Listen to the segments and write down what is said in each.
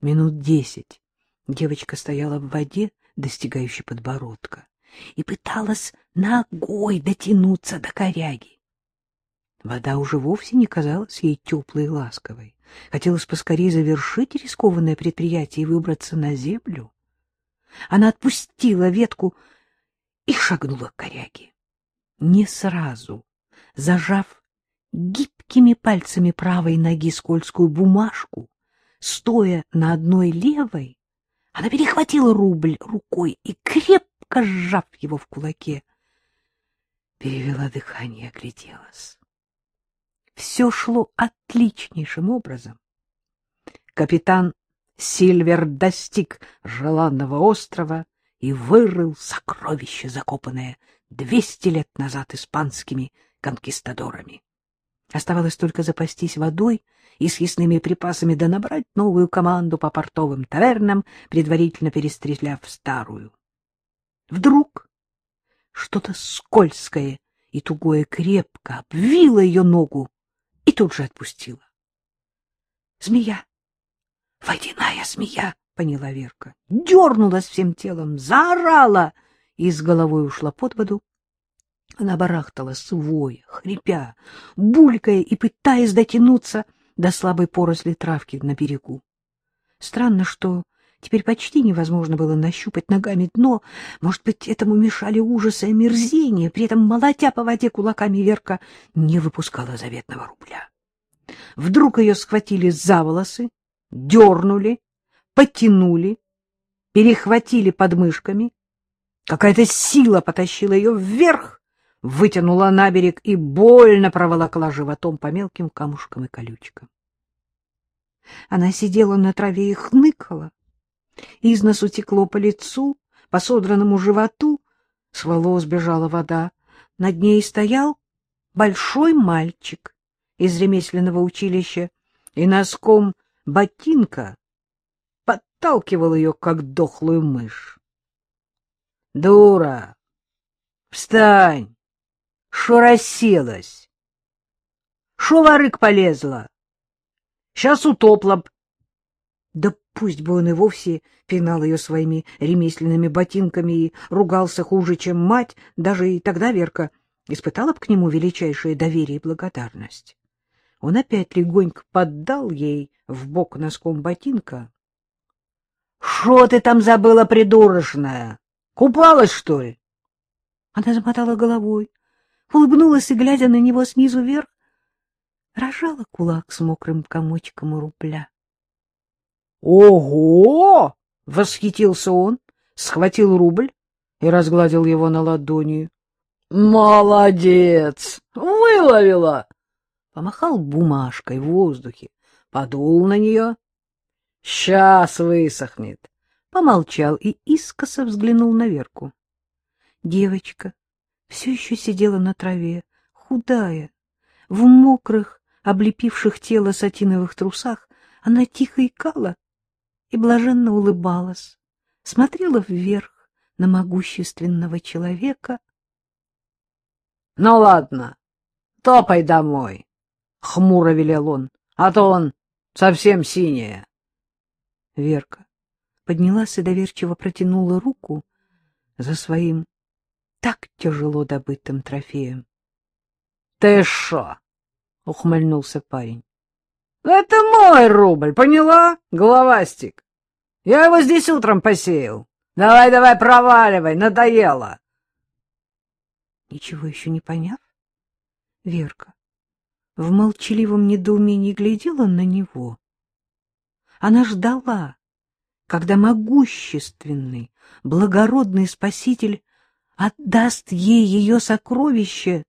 Минут десять девочка стояла в воде, достигающей подбородка, и пыталась ногой дотянуться до коряги. Вода уже вовсе не казалась ей теплой и ласковой. Хотелось поскорее завершить рискованное предприятие и выбраться на землю. Она отпустила ветку и шагнула к коряге. Не сразу, зажав гибкими пальцами правой ноги скользкую бумажку, стоя на одной левой, она перехватила рубль рукой и, крепко сжав его в кулаке, перевела дыхание и огляделась. Все шло отличнейшим образом. Капитан Сильвер достиг желанного острова и вырыл сокровище, закопанное двести лет назад испанскими конкистадорами. Оставалось только запастись водой и съестными припасами да набрать новую команду по портовым тавернам, предварительно перестреляв старую. Вдруг что-то скользкое и тугое крепко обвило ее ногу и тут же отпустило. Змея! Водяная змея! — поняла Верка. Дернулась всем телом, заорала и с головой ушла под воду. Она барахталась, своя, хрипя, булькая и пытаясь дотянуться до слабой поросли травки на берегу. Странно, что теперь почти невозможно было нащупать ногами дно. Может быть, этому мешали ужасы и омерзение. При этом, молотя по воде кулаками, Верка не выпускала заветного рубля. Вдруг ее схватили за волосы, дернули, потянули, перехватили подмышками. Какая-то сила потащила ее вверх, вытянула на берег и больно проволокла животом по мелким камушкам и колючкам. Она сидела на траве и хныкала. Из носу текло по лицу, по содранному животу, с волос бежала вода. Над ней стоял большой мальчик из ремесленного училища и носком ботинка подталкивал ее, как дохлую мышь. — Дура! Встань! Шо расселась? Шо ворык полезла? Сейчас утопла б. Да пусть бы он и вовсе пинал ее своими ремесленными ботинками и ругался хуже, чем мать, даже и тогда Верка испытала бы к нему величайшее доверие и благодарность. Он опять легонько поддал ей в бок носком ботинка. — Шо ты там забыла, придурочная? Купалась, что ли? Она замотала головой, улыбнулась и, глядя на него снизу вверх, рожала кулак с мокрым комочком рубля. «Ого — восхитился он, схватил рубль и разгладил его на ладони. — Молодец! Выловила! Помахал бумажкой в воздухе, подул на нее. — Сейчас высохнет. Помолчал и искоса взглянул на Верку. Девочка все еще сидела на траве, худая, в мокрых, облепивших тело сатиновых трусах. Она тихо икала и блаженно улыбалась, смотрела вверх на могущественного человека. — Ну ладно, топай домой, — хмуро велел он, — а то он совсем синяя. Верка поднялась и доверчиво протянула руку за своим так тяжело добытым трофеем. — Ты шо? — ухмыльнулся парень. — Это мой рубль, поняла, головастик? Я его здесь утром посеял. Давай, давай, проваливай, надоело. Ничего еще не поняв, Верка в молчаливом недоумении глядела на него. Она ждала, когда могущественный, благородный спаситель отдаст ей ее сокровище.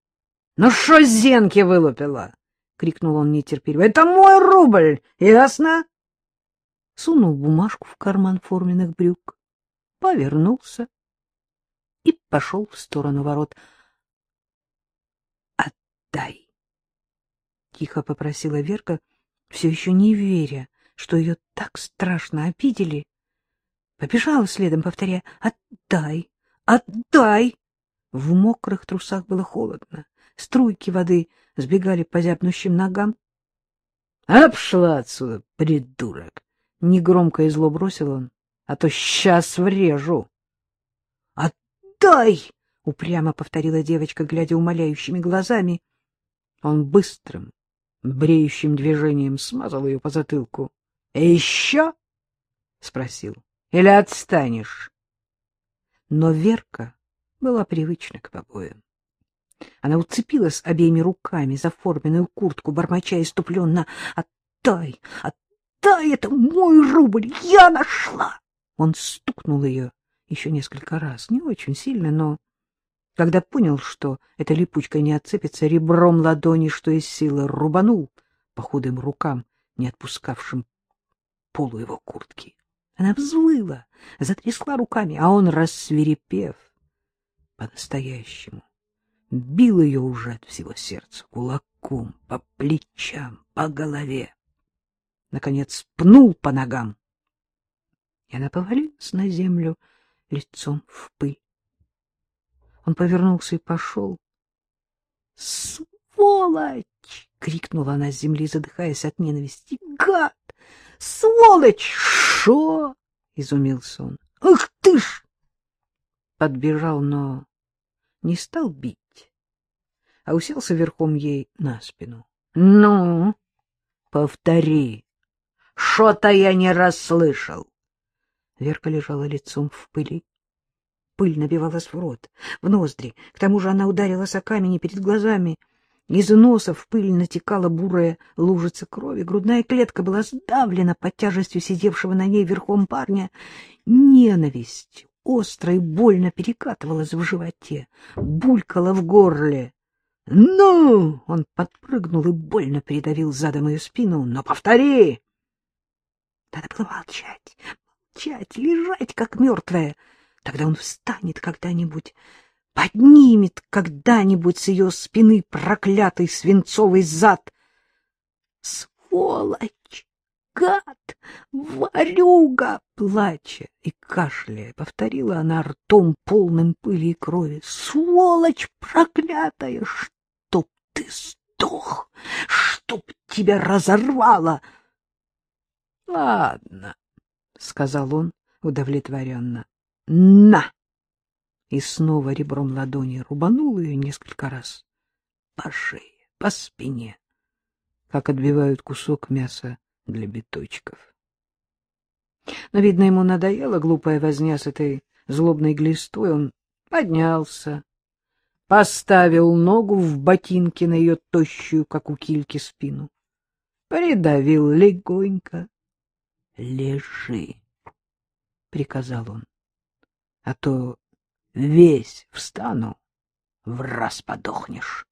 — Ну что зенки вылупила? — крикнул он нетерпеливо. — Это мой рубль, ясно? Сунул бумажку в карман форменных брюк, повернулся и пошел в сторону ворот. — Отдай! — тихо попросила Верка, все еще не веря, что ее так страшно обидели. Побежала следом, повторяя «Отдай! Отдай! В мокрых трусах было холодно. Струйки воды сбегали по зябнущим ногам. — Обшла отсюда, придурок! Негромко и зло бросил он, — а то сейчас врежу. — Отдай! — упрямо повторила девочка, глядя умоляющими глазами. Он быстрым, бреющим движением смазал ее по затылку. — Еще? — спросил. — Или отстанешь? Но Верка была привычна к побоям. Она уцепилась обеими руками за форменную куртку, бормоча иступленно. — Отдай! Отдай! Это мой рубль! Я нашла! Он стукнул ее еще несколько раз, не очень сильно, но... Когда понял, что эта липучка не отцепится, ребром ладони, что из силы, рубанул по худым рукам, не отпускавшим полу его куртки. Она взвыла, затрясла руками, а он, рассверепев, по-настоящему, бил ее уже от всего сердца кулаком, по плечам, по голове. Наконец пнул по ногам, и она повалилась на землю лицом в пыль. Он повернулся и пошел. «Сволочь!» — крикнула она с земли, задыхаясь от ненависти. «Гад! Сволочь! Шо?» — изумился он. «Ах ты ж!» Подбежал, но не стал бить, а уселся верхом ей на спину. «Ну, повтори, что-то я не расслышал!» Верка лежала лицом в пыли. Пыль набивалась в рот, в ноздри. К тому же она ударилась о камень перед глазами. Из носа в пыль натекала бурая лужица крови. Грудная клетка была сдавлена под тяжестью сидевшего на ней верхом парня. Ненависть остро и больно перекатывалась в животе, булькала в горле. «Ну!» — он подпрыгнул и больно придавил задом ее спину. «Но повтори!» Надо было молчать, молчать, лежать, как мертвая. Тогда он встанет когда-нибудь, поднимет когда-нибудь с ее спины проклятый свинцовый зад. Сволочь! Гад! Варюга! Плача и кашляя, повторила она ртом, полным пыли и крови. Сволочь проклятая! Чтоб ты сдох! Чтоб тебя разорвало! — Ладно, — сказал он удовлетворенно. — На! И снова ребром ладони рубанул ее несколько раз по шее, по спине, как отбивают кусок мяса для биточков. Но, видно, ему надоела глупая возня с этой злобной глистой. Он поднялся, поставил ногу в ботинке на ее тощую, как у кильки, спину, придавил легонько. — Лежи, — приказал он, — а то весь встану, в раз подохнешь.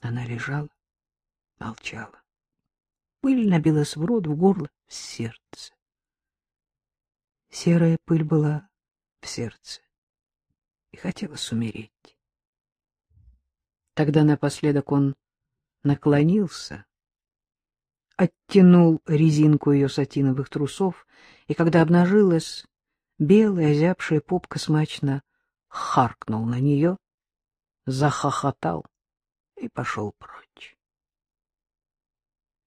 Она лежала, молчала. Пыль набилась в рот, в горло, в сердце. Серая пыль была в сердце и хотелось умереть. Тогда напоследок он наклонился, оттянул резинку ее сатиновых трусов, и когда обнажилась белая озябшая попка, смачно харкнул на нее, захохотал и пошел прочь.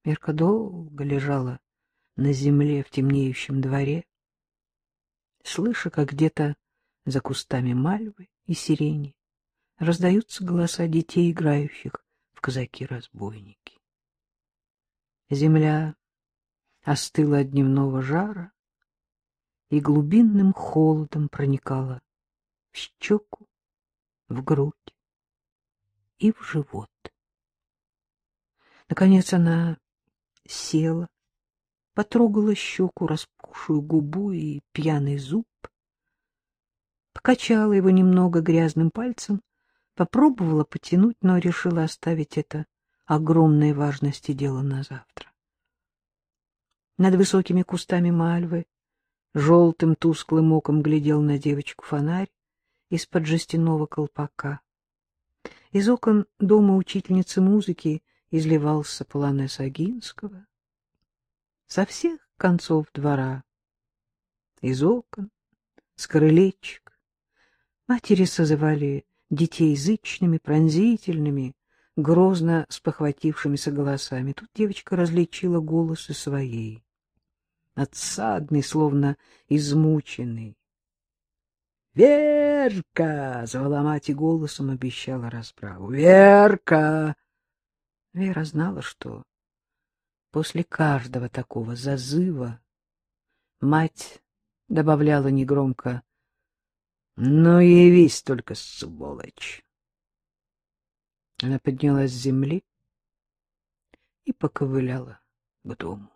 Мерка долго лежала на земле в темнеющем дворе, слыша, как где-то за кустами мальвы и сирени раздаются голоса детей, играющих в казаки-разбойники. Земля остыла от дневного жара и глубинным холодом проникала в щеку, в грудь и в живот. Наконец она села, потрогала щеку, распухшую губу и пьяный зуб, покачала его немного грязным пальцем, попробовала потянуть, но решила оставить это огромной важности дело на завтра. Над высокими кустами мальвы желтым тусклым оком глядел на девочку фонарь из-под жестяного колпака. Из окон дома учительницы музыки изливался полонез Агинского. Со всех концов двора, из окон, с крылечек, матери созывали детей зычными, пронзительными, грозно спохватившимися голосами. Тут девочка различила голосы своей. Надсадный, словно измученный. «Верка!» — звала мать и голосом обещала расправу. «Верка!» Вера знала, что после каждого такого зазыва мать добавляла негромко «Ну, явись только, сволочь!» Она поднялась с земли и поковыляла к дому.